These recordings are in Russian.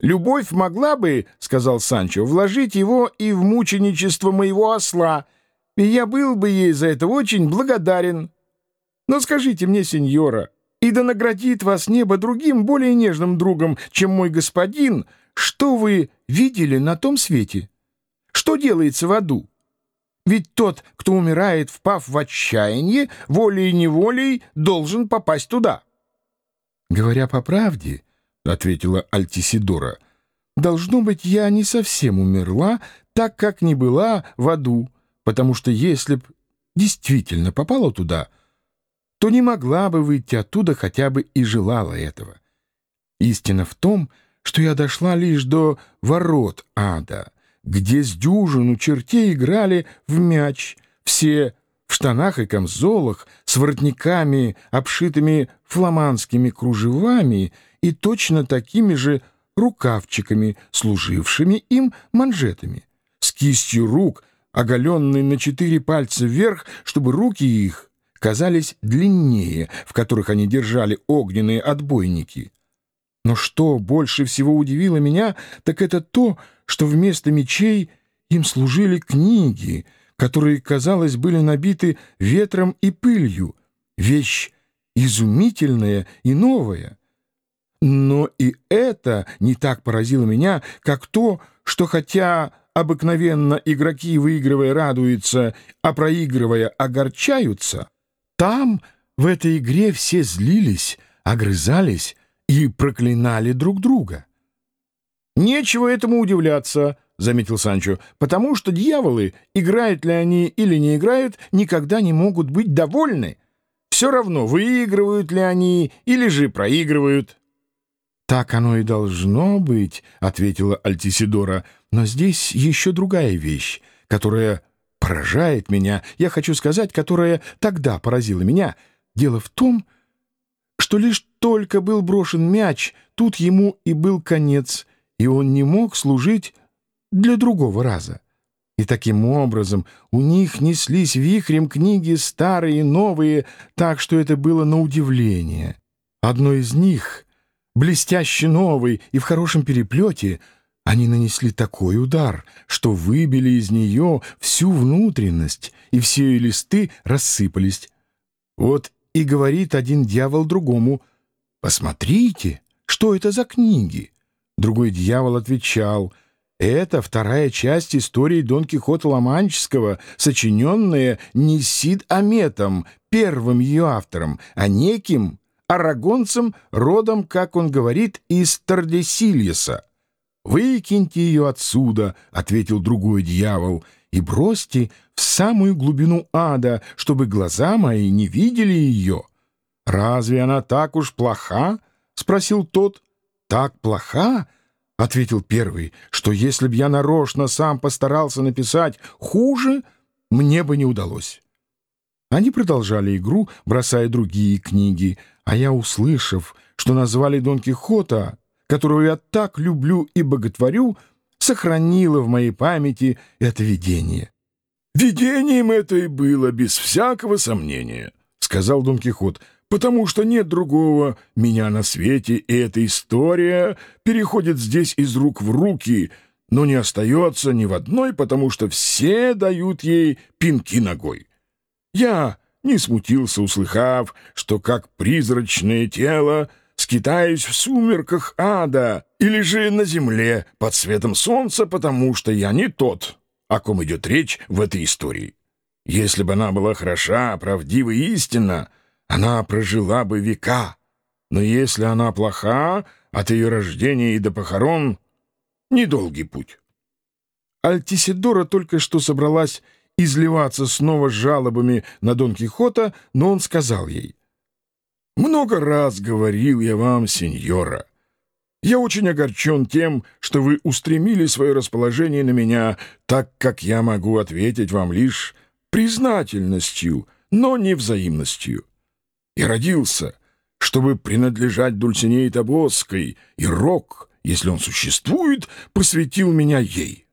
«Любовь могла бы, — сказал Санчо, — вложить его и в мученичество моего осла, и я был бы ей за это очень благодарен. Но скажите мне, сеньора, и да наградит вас небо другим, более нежным другом, чем мой господин, что вы видели на том свете? Что делается в аду? Ведь тот, кто умирает, впав в отчаяние, волей-неволей должен попасть туда». «Говоря по правде, —— ответила Альтисидора. «Должно быть, я не совсем умерла, так как не была в аду, потому что если б действительно попала туда, то не могла бы выйти оттуда хотя бы и желала этого. Истина в том, что я дошла лишь до ворот ада, где с дюжину чертей играли в мяч, все в штанах и камзолах, с воротниками, обшитыми фламандскими кружевами и точно такими же рукавчиками, служившими им манжетами, с кистью рук, оголенной на четыре пальца вверх, чтобы руки их казались длиннее, в которых они держали огненные отбойники. Но что больше всего удивило меня, так это то, что вместо мечей им служили книги — которые, казалось, были набиты ветром и пылью, вещь изумительная и новая. Но и это не так поразило меня, как то, что хотя обыкновенно игроки, выигрывая, радуются, а проигрывая, огорчаются, там, в этой игре, все злились, огрызались и проклинали друг друга. «Нечего этому удивляться», — заметил Санчо, — «потому что дьяволы, играют ли они или не играют, никогда не могут быть довольны. Все равно, выигрывают ли они или же проигрывают». «Так оно и должно быть», — ответила Альтисидора, — «но здесь еще другая вещь, которая поражает меня, я хочу сказать, которая тогда поразила меня. Дело в том, что лишь только был брошен мяч, тут ему и был конец, и он не мог служить для другого раза. И таким образом у них неслись вихрем книги старые и новые, так что это было на удивление. Одно из них, блестяще новый и в хорошем переплете, они нанесли такой удар, что выбили из нее всю внутренность, и все ее листы рассыпались. Вот и говорит один дьявол другому, «Посмотрите, что это за книги?» Другой дьявол отвечал — это вторая часть истории Дон Кихота Ломанческого, сочиненная не Сид Аметом, первым ее автором, а неким арагонцем, родом, как он говорит, из Тардесильеса. «Выкиньте ее отсюда», — ответил другой дьявол, — «и бросьте в самую глубину ада, чтобы глаза мои не видели ее». «Разве она так уж плоха?» — спросил тот. «Так плоха?» — ответил первый, — что если б я нарочно сам постарался написать хуже, мне бы не удалось. Они продолжали игру, бросая другие книги, а я, услышав, что назвали Дон Кихота, которого я так люблю и боготворю, сохранила в моей памяти это видение. «Видением это и было, без всякого сомнения», — сказал Дон Кихот, — потому что нет другого меня на свете, и эта история переходит здесь из рук в руки, но не остается ни в одной, потому что все дают ей пинки ногой. Я не смутился, услыхав, что как призрачное тело скитаюсь в сумерках ада или же на земле под светом солнца, потому что я не тот, о ком идет речь в этой истории. Если бы она была хороша, правдива и истинна, она прожила бы века. Но если она плоха, от ее рождения и до похорон — недолгий путь. Альтисидора только что собралась изливаться снова жалобами на Дон Кихота, но он сказал ей. «Много раз говорил я вам, сеньора. Я очень огорчен тем, что вы устремили свое расположение на меня, так как я могу ответить вам лишь признательностью, но не взаимностью. Я родился, чтобы принадлежать Дульсинее Тобосской, и Рок, если он существует, посвятил меня ей.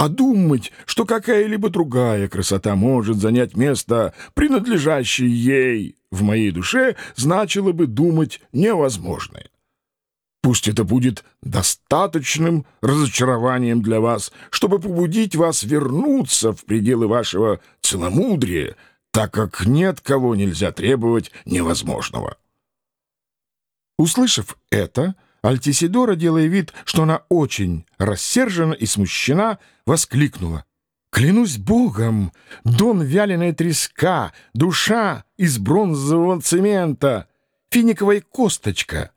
А думать, что какая-либо другая красота может занять место, принадлежащее ей в моей душе, значило бы думать невозможное. Пусть это будет достаточным разочарованием для вас, чтобы побудить вас вернуться в пределы вашего целомудрия, так как нет кого нельзя требовать невозможного. Услышав это, Альтисидора, делая вид, что она очень рассержена и смущена, воскликнула. «Клянусь Богом, дон вяленая треска, душа из бронзового цемента, финиковая косточка,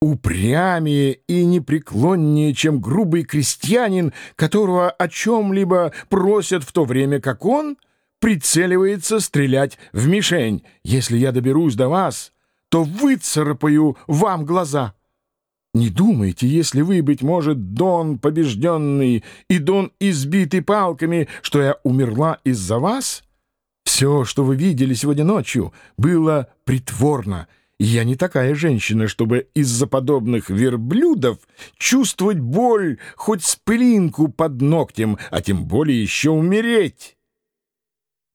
упрямее и непреклоннее, чем грубый крестьянин, которого о чем-либо просят в то время, как он прицеливается стрелять в мишень. Если я доберусь до вас, то выцарапаю вам глаза». Не думайте, если вы, быть может, Дон побежденный и Дон избитый палками, что я умерла из-за вас? Все, что вы видели сегодня ночью, было притворно, я не такая женщина, чтобы из-за подобных верблюдов чувствовать боль хоть с пылинку под ногтем, а тем более еще умереть.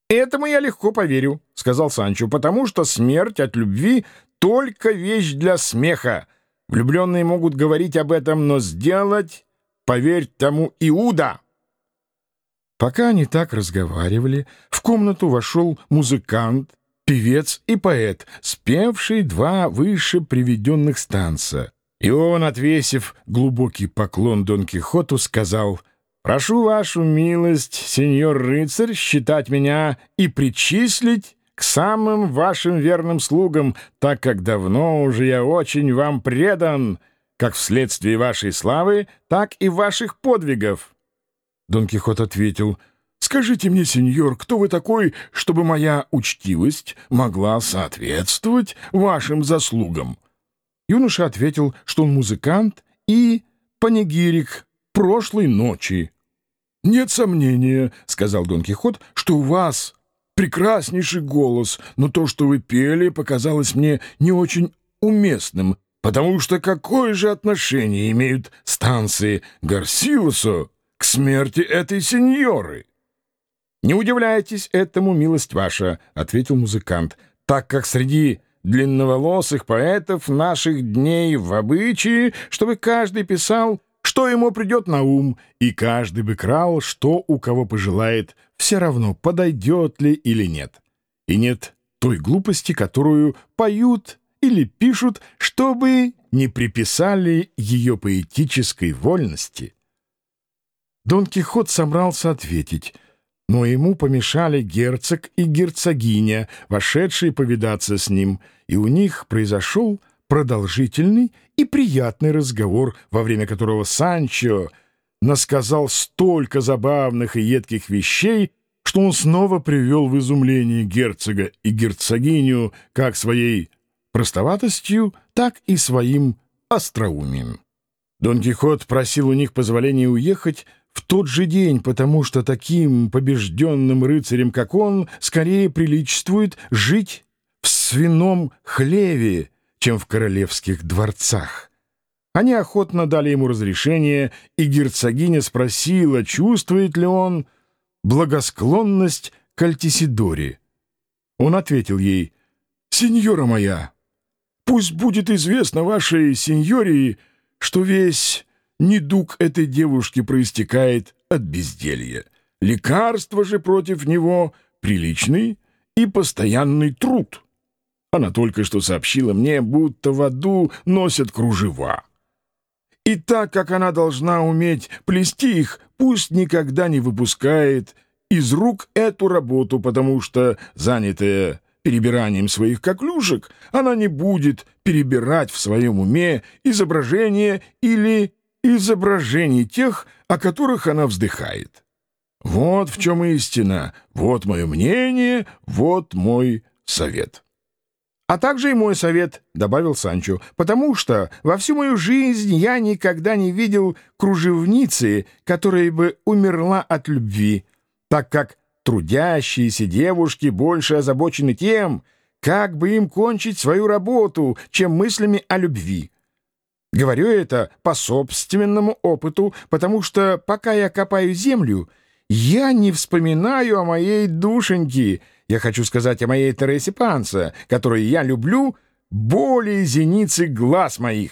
«Этому я легко поверю», — сказал Санчо, «потому что смерть от любви — только вещь для смеха». Влюбленные могут говорить об этом, но сделать, поверь тому, Иуда. Пока они так разговаривали, в комнату вошел музыкант, певец и поэт, спевший два выше приведенных станца. И он, отвесив глубокий поклон Дон Кихоту, сказал «Прошу вашу милость, сеньор рыцарь, считать меня и причислить к самым вашим верным слугам, так как давно уже я очень вам предан, как вследствие вашей славы, так и ваших подвигов». Дон Кихот ответил, «Скажите мне, сеньор, кто вы такой, чтобы моя учтивость могла соответствовать вашим заслугам?» Юноша ответил, что он музыкант и панигирик прошлой ночи. «Нет сомнения», — сказал Дон Кихот, — «что у вас прекраснейший голос, но то, что вы пели, показалось мне не очень уместным, потому что какое же отношение имеют станции Гарсилосо к смерти этой сеньоры? «Не удивляйтесь этому, милость ваша», — ответил музыкант, «так как среди длинноволосых поэтов наших дней в обычае, чтобы каждый писал что ему придет на ум, и каждый бы крал, что у кого пожелает, все равно, подойдет ли или нет. И нет той глупости, которую поют или пишут, чтобы не приписали ее поэтической вольности. Дон Кихот собрался ответить, но ему помешали герцог и герцогиня, вошедшие повидаться с ним, и у них произошел продолжительный и приятный разговор, во время которого Санчо насказал столько забавных и едких вещей, что он снова привел в изумление герцога и герцогиню как своей простоватостью, так и своим остроумием. Дон Кихот просил у них позволения уехать в тот же день, потому что таким побежденным рыцарем, как он, скорее приличествует жить в свином хлеве, чем в королевских дворцах. Они охотно дали ему разрешение, и герцогиня спросила, чувствует ли он благосклонность к Альтисидоре. Он ответил ей, «Сеньора моя, пусть будет известно вашей сеньории, что весь недуг этой девушки проистекает от безделья. Лекарство же против него — приличный и постоянный труд». Она только что сообщила мне, будто в аду носят кружева. И так как она должна уметь плести их, пусть никогда не выпускает из рук эту работу, потому что, занятая перебиранием своих коклюшек, она не будет перебирать в своем уме изображения или изображений тех, о которых она вздыхает. Вот в чем истина, вот мое мнение, вот мой совет. «А также и мой совет», — добавил Санчо, «потому что во всю мою жизнь я никогда не видел кружевницы, которая бы умерла от любви, так как трудящиеся девушки больше озабочены тем, как бы им кончить свою работу, чем мыслями о любви. Говорю это по собственному опыту, потому что пока я копаю землю, я не вспоминаю о моей душеньке, я хочу сказать о моей Тересе Панца, которую я люблю более зеницы глаз моих.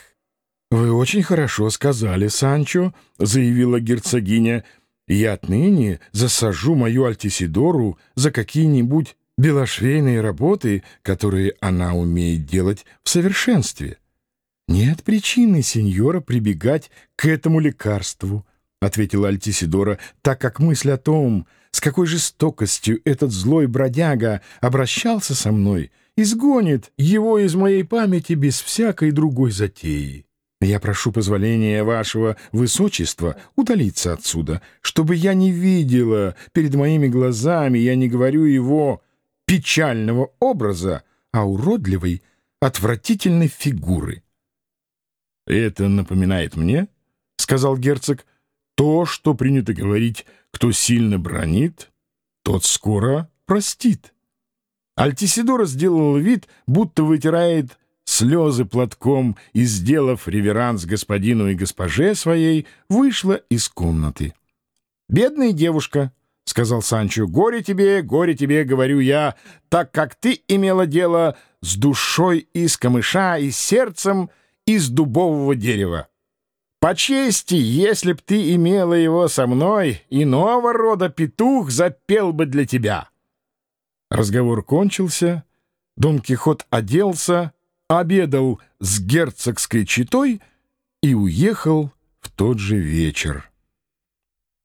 «Вы очень хорошо сказали, Санчо», — заявила герцогиня. «Я отныне засажу мою Альтисидору за какие-нибудь белошвейные работы, которые она умеет делать в совершенстве». «Нет причины, сеньора, прибегать к этому лекарству», — ответила Альтисидора, так как мысль о том, с какой жестокостью этот злой бродяга обращался со мной, изгонит его из моей памяти без всякой другой затеи. Я прошу позволения вашего высочества удалиться отсюда, чтобы я не видела перед моими глазами, я не говорю его печального образа, а уродливой, отвратительной фигуры. «Это напоминает мне, — сказал герцог, — то, что принято говорить, кто сильно бронит, тот скоро простит». Альтисидора сделал вид, будто вытирает слезы платком и, сделав реверанс господину и госпоже своей, вышла из комнаты. «Бедная девушка», — сказал Санчо, — «горе тебе, горе тебе, говорю я, так как ты имела дело с душой из камыша и сердцем из дубового дерева. По чести, если б ты имела его со мной, иного рода петух запел бы для тебя». Разговор кончился, Дон Кихот оделся, обедал с герцогской четой и уехал в тот же вечер.